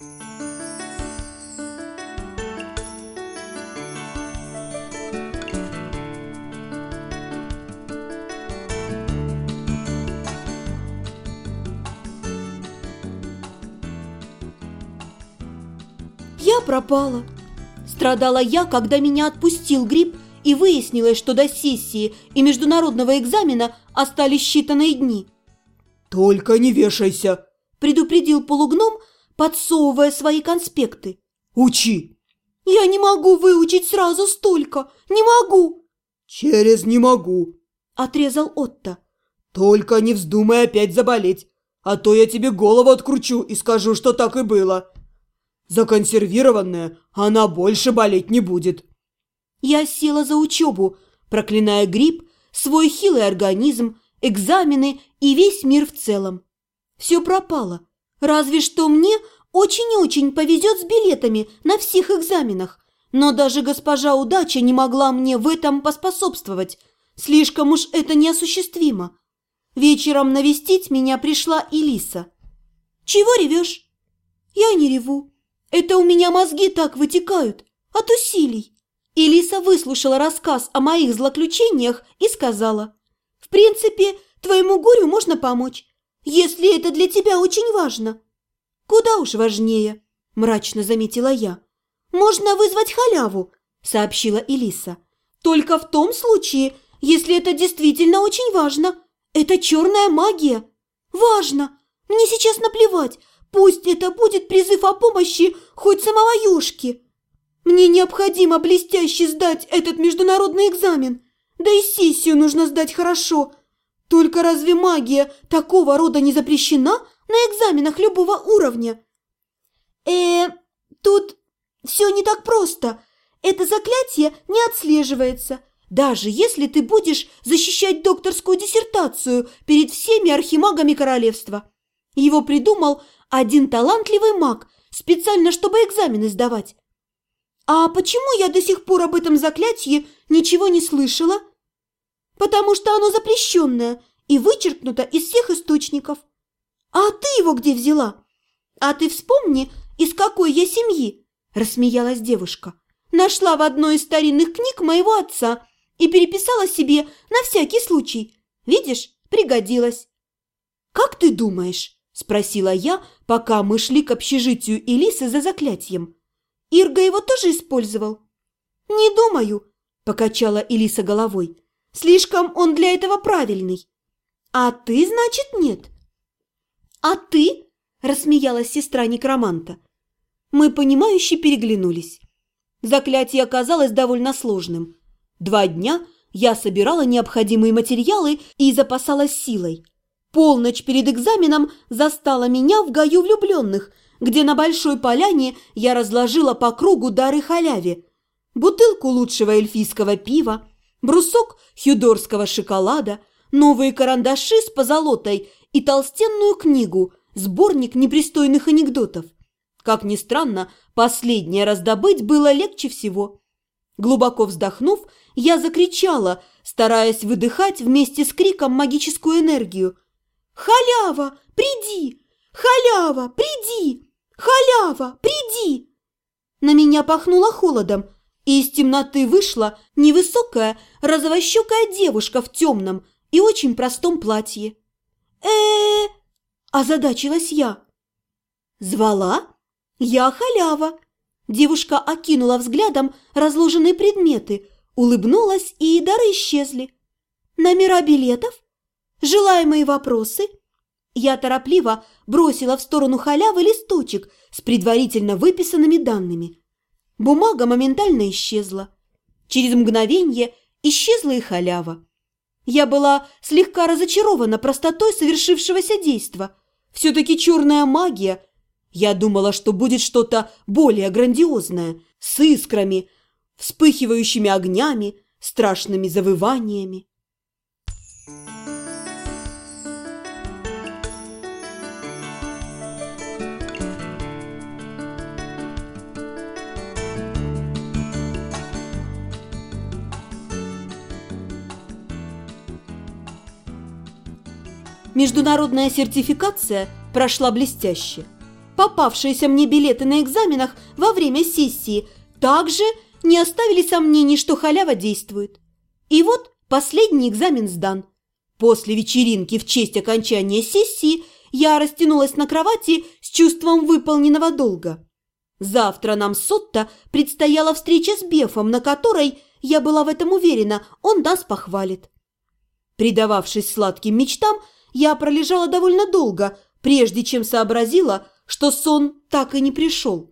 Я пропала. Страдала я, когда меня отпустил грипп, и выяснилось, что до сессии и международного экзамена остались считанные дни. «Только не вешайся!» – предупредил полугном, подсовывая свои конспекты. «Учи!» «Я не могу выучить сразу столько! Не могу!» «Через не могу!» – отрезал Отто. «Только не вздумай опять заболеть, а то я тебе голову откручу и скажу, что так и было. Законсервированная она больше болеть не будет». Я села за учебу, проклиная грипп, свой хилый организм, экзамены и весь мир в целом. Все пропало. Разве что мне очень-очень повезет с билетами на всех экзаменах. Но даже госпожа удача не могла мне в этом поспособствовать. Слишком уж это неосуществимо. Вечером навестить меня пришла Элиса. «Чего ревешь?» «Я не реву. Это у меня мозги так вытекают. От усилий». Элиса выслушала рассказ о моих злоключениях и сказала, «В принципе, твоему горю можно помочь, если это для тебя очень важно». «Куда уж важнее», – мрачно заметила я. «Можно вызвать халяву», – сообщила Элиса. «Только в том случае, если это действительно очень важно. Это черная магия. Важно. Мне сейчас наплевать. Пусть это будет призыв о помощи хоть самого Юшки». Мне необходимо блестяще сдать этот международный экзамен. Да и сессию нужно сдать хорошо. Только разве магия такого рода не запрещена на экзаменах любого уровня? Э, тут все не так просто. Это заклятие не отслеживается. Даже если ты будешь защищать докторскую диссертацию перед всеми архимагами королевства. Его придумал один талантливый маг, специально чтобы экзамены сдавать. «А почему я до сих пор об этом заклятии ничего не слышала?» «Потому что оно запрещенное и вычеркнуто из всех источников. А ты его где взяла? А ты вспомни, из какой я семьи?» – рассмеялась девушка. «Нашла в одной из старинных книг моего отца и переписала себе на всякий случай. Видишь, пригодилась». «Как ты думаешь?» – спросила я, пока мы шли к общежитию Элисы за заклятием. Ирга его тоже использовал?» «Не думаю», – покачала Элиса головой. «Слишком он для этого правильный». «А ты, значит, нет?» «А ты?» – рассмеялась сестра некроманта. Мы, понимающе переглянулись. Заклятие оказалось довольно сложным. Два дня я собирала необходимые материалы и запасалась силой. Полночь перед экзаменом застала меня в гаю влюбленных – где на большой поляне я разложила по кругу дары халяве. Бутылку лучшего эльфийского пива, брусок хюдорского шоколада, новые карандаши с позолотой и толстенную книгу, сборник непристойных анекдотов. Как ни странно, последнее раздобыть было легче всего. Глубоко вздохнув, я закричала, стараясь выдыхать вместе с криком магическую энергию. «Халява, приди! Халява, приди!» «Халява, приди!» На меня пахнуло холодом, и из темноты вышла невысокая, розовощекая девушка в темном и очень простом платье. э э озадачилась я. «Звала? Я халява!» Девушка окинула взглядом разложенные предметы, улыбнулась, и дары исчезли. «Номера билетов? Желаемые вопросы?» Я торопливо бросила в сторону халявы листочек с предварительно выписанными данными. Бумага моментально исчезла. Через мгновение исчезла и халява. Я была слегка разочарована простотой совершившегося действа. Все-таки черная магия. Я думала, что будет что-то более грандиозное, с искрами, вспыхивающими огнями, страшными завываниями. Международная сертификация прошла блестяще. попавшиеся мне билеты на экзаменах во время сессии также не оставили сомнений, что халява действует. И вот последний экзамен сдан. После вечеринки в честь окончания сессии я растянулась на кровати с чувством выполненного долга. Завтра нам с Отто предстояла встреча с Бефом, на которой, я была в этом уверена, он нас похвалит. Предававшись сладким мечтам, я пролежала довольно долго, прежде чем сообразила, что сон так и не пришел.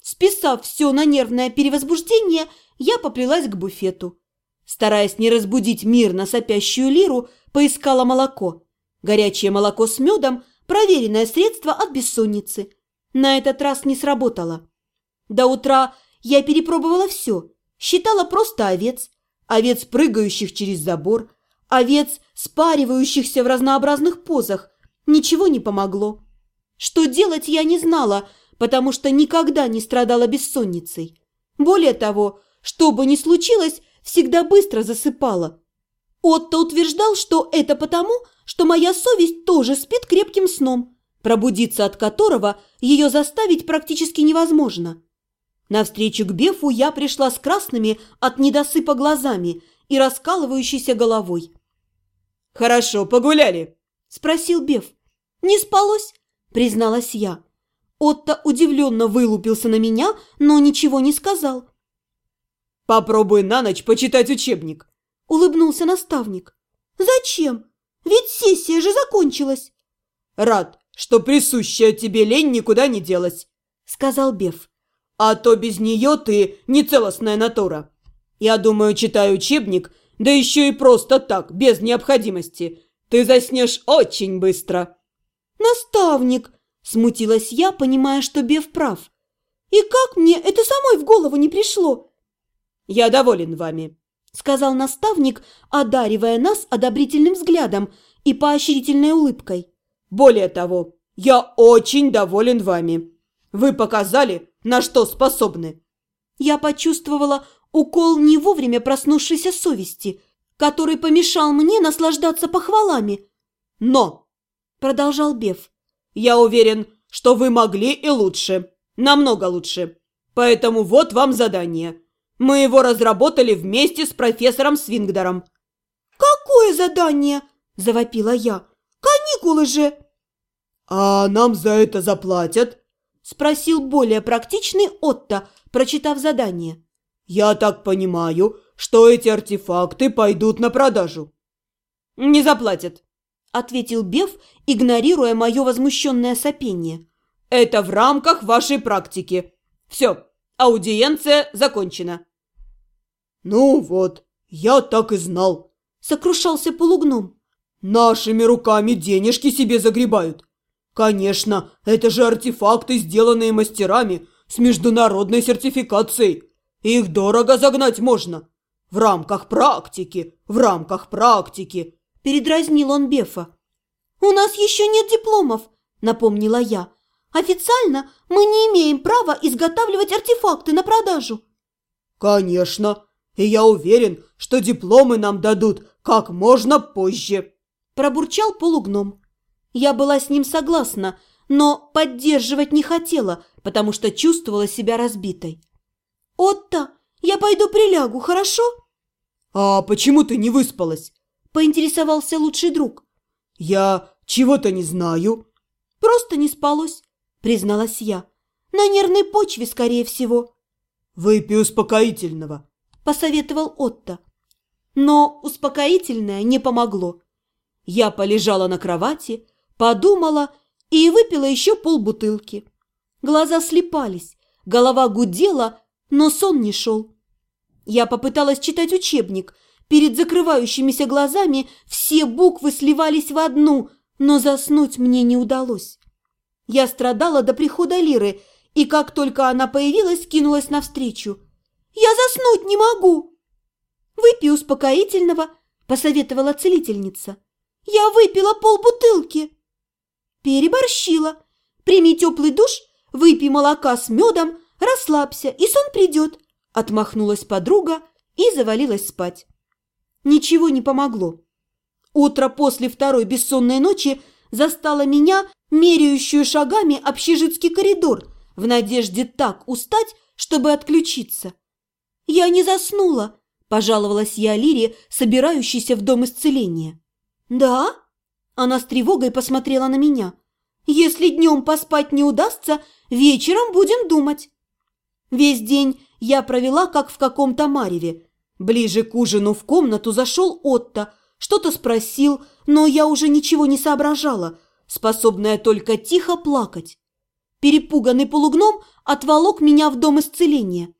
Списав все на нервное перевозбуждение, я поплелась к буфету. Стараясь не разбудить мирно сопящую лиру, поискала молоко. Горячее молоко с медом – проверенное средство от бессонницы. На этот раз не сработало. До утра я перепробовала все. Считала просто овец. Овец, прыгающих через забор. Овец, спаривающихся в разнообразных позах. Ничего не помогло. Что делать я не знала, потому что никогда не страдала бессонницей. Более того, что бы ни случилось, всегда быстро засыпала. Отто утверждал, что это потому, что моя совесть тоже спит крепким сном, пробудиться от которого ее заставить практически невозможно. На встречу к Бефу я пришла с красными от недосыпа глазами и раскалывающейся головой. «Хорошо, погуляли?» – спросил Беф. «Не спалось?» – призналась я. Отто удивленно вылупился на меня, но ничего не сказал. «Попробуй на ночь почитать учебник», – улыбнулся наставник. «Зачем? Ведь сессия же закончилась!» «Рад, что присущая тебе лень никуда не делась», — сказал Беф. «А то без нее ты не целостная натура. Я думаю, читая учебник, да еще и просто так, без необходимости, ты заснешь очень быстро». «Наставник!» – смутилась я, понимая, что Беф прав. «И как мне это самой в голову не пришло?» «Я доволен вами», – сказал наставник, одаривая нас одобрительным взглядом и поощрительной улыбкой. «Более того, я очень доволен вами. Вы показали, на что способны». Я почувствовала укол не вовремя проснувшейся совести, который помешал мне наслаждаться похвалами. «Но», – продолжал Беф, – «я уверен, что вы могли и лучше, намного лучше. Поэтому вот вам задание». Мы его разработали вместе с профессором Свингдером». «Какое задание?» – завопила я. «Каникулы же!» «А нам за это заплатят?» – спросил более практичный Отто, прочитав задание. «Я так понимаю, что эти артефакты пойдут на продажу». «Не заплатят», – ответил Беф, игнорируя мое возмущенное сопение. «Это в рамках вашей практики. Все, Аудиенция закончена». «Ну вот, я так и знал», – сокрушался полугном. «Нашими руками денежки себе загребают. Конечно, это же артефакты, сделанные мастерами с международной сертификацией. Их дорого загнать можно. В рамках практики, в рамках практики», – передразнил он Бефа. «У нас еще нет дипломов», – напомнила я. Официально мы не имеем права изготавливать артефакты на продажу. Конечно, и я уверен, что дипломы нам дадут как можно позже. Пробурчал полугном. Я была с ним согласна, но поддерживать не хотела, потому что чувствовала себя разбитой. «Отто, я пойду прилягу, хорошо?» «А почему ты не выспалась?» – поинтересовался лучший друг. «Я чего-то не знаю». «Просто не спалось призналась я. «На нервной почве, скорее всего». «Выпей успокоительного», – посоветовал Отто. Но успокоительное не помогло. Я полежала на кровати, подумала и выпила еще полбутылки. Глаза слепались, голова гудела, но сон не шел. Я попыталась читать учебник. Перед закрывающимися глазами все буквы сливались в одну, но заснуть мне не удалось. Я страдала до прихода Лиры, и как только она появилась, кинулась навстречу. «Я заснуть не могу!» «Выпей успокоительного», – посоветовала целительница. «Я выпила полбутылки». «Переборщила. Прими теплый душ, выпей молока с медом, расслабься, и сон придет», – отмахнулась подруга и завалилась спать. Ничего не помогло. Утро после второй бессонной ночи застало меня меряющую шагами общежитский коридор в надежде так устать, чтобы отключиться. «Я не заснула», – пожаловалась я Лире, собирающейся в дом исцеления. «Да?» – она с тревогой посмотрела на меня. «Если днем поспать не удастся, вечером будем думать». Весь день я провела, как в каком-то мареве. Ближе к ужину в комнату зашел Отто, что-то спросил, но я уже ничего не соображала, способная только тихо плакать. Перепуганный полугном отволок меня в дом исцеления.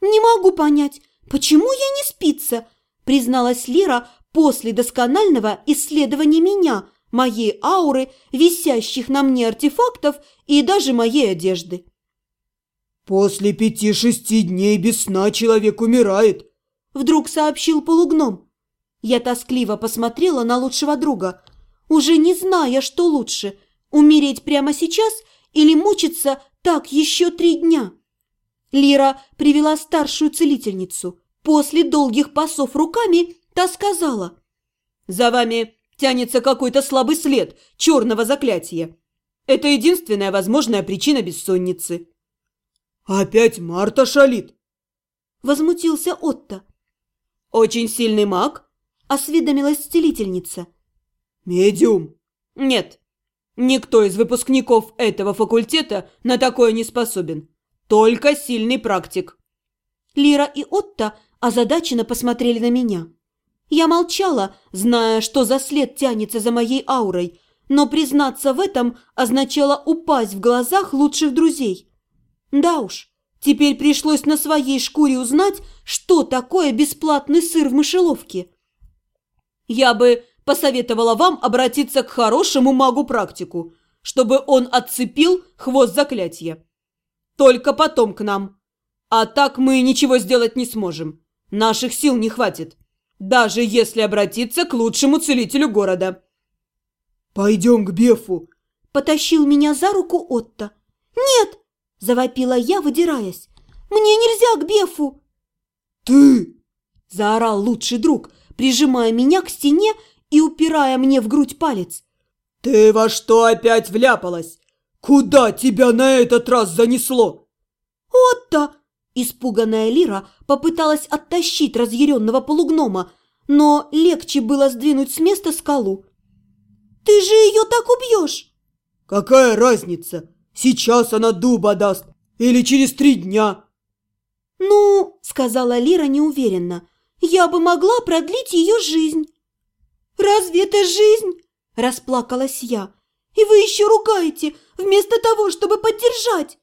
«Не могу понять, почему я не спится?» призналась Лера после досконального исследования меня, моей ауры, висящих на мне артефактов и даже моей одежды. «После пяти-шести дней без сна человек умирает», – вдруг сообщил полугном. Я тоскливо посмотрела на лучшего друга, уже не зная, что лучше – умереть прямо сейчас или мучиться так еще три дня. Лира привела старшую целительницу. После долгих пасов руками та сказала. «За вами тянется какой-то слабый след черного заклятия. Это единственная возможная причина бессонницы». «Опять Марта шалит?» Возмутился Отто. «Очень сильный маг?» Осведомилась целительница. «Медиум?» «Нет, никто из выпускников этого факультета на такое не способен. Только сильный практик». Лира и Отто озадаченно посмотрели на меня. Я молчала, зная, что за след тянется за моей аурой, но признаться в этом означало упасть в глазах лучших друзей. Да уж, теперь пришлось на своей шкуре узнать, что такое бесплатный сыр в мышеловке. Я бы посоветовала вам обратиться к хорошему магу-практику, чтобы он отцепил хвост заклятия. Только потом к нам. А так мы ничего сделать не сможем. Наших сил не хватит. Даже если обратиться к лучшему целителю города. «Пойдем к Бефу», – потащил меня за руку Отто. «Нет!» – завопила я, выдираясь. «Мне нельзя к Бефу!» «Ты!» – заорал лучший друг, прижимая меня к стене и упирая мне в грудь палец. «Ты во что опять вляпалась? Куда тебя на этот раз занесло?» «Отто!» – испуганная Лира попыталась оттащить разъяренного полугнома, но легче было сдвинуть с места скалу. «Ты же ее так убьешь!» «Какая разница? Сейчас она дуба даст. Или через три дня». «Ну, — сказала Лира неуверенно, — я бы могла продлить ее жизнь». «Разве это жизнь?» – расплакалась я. «И вы еще ругаете, вместо того, чтобы поддержать!»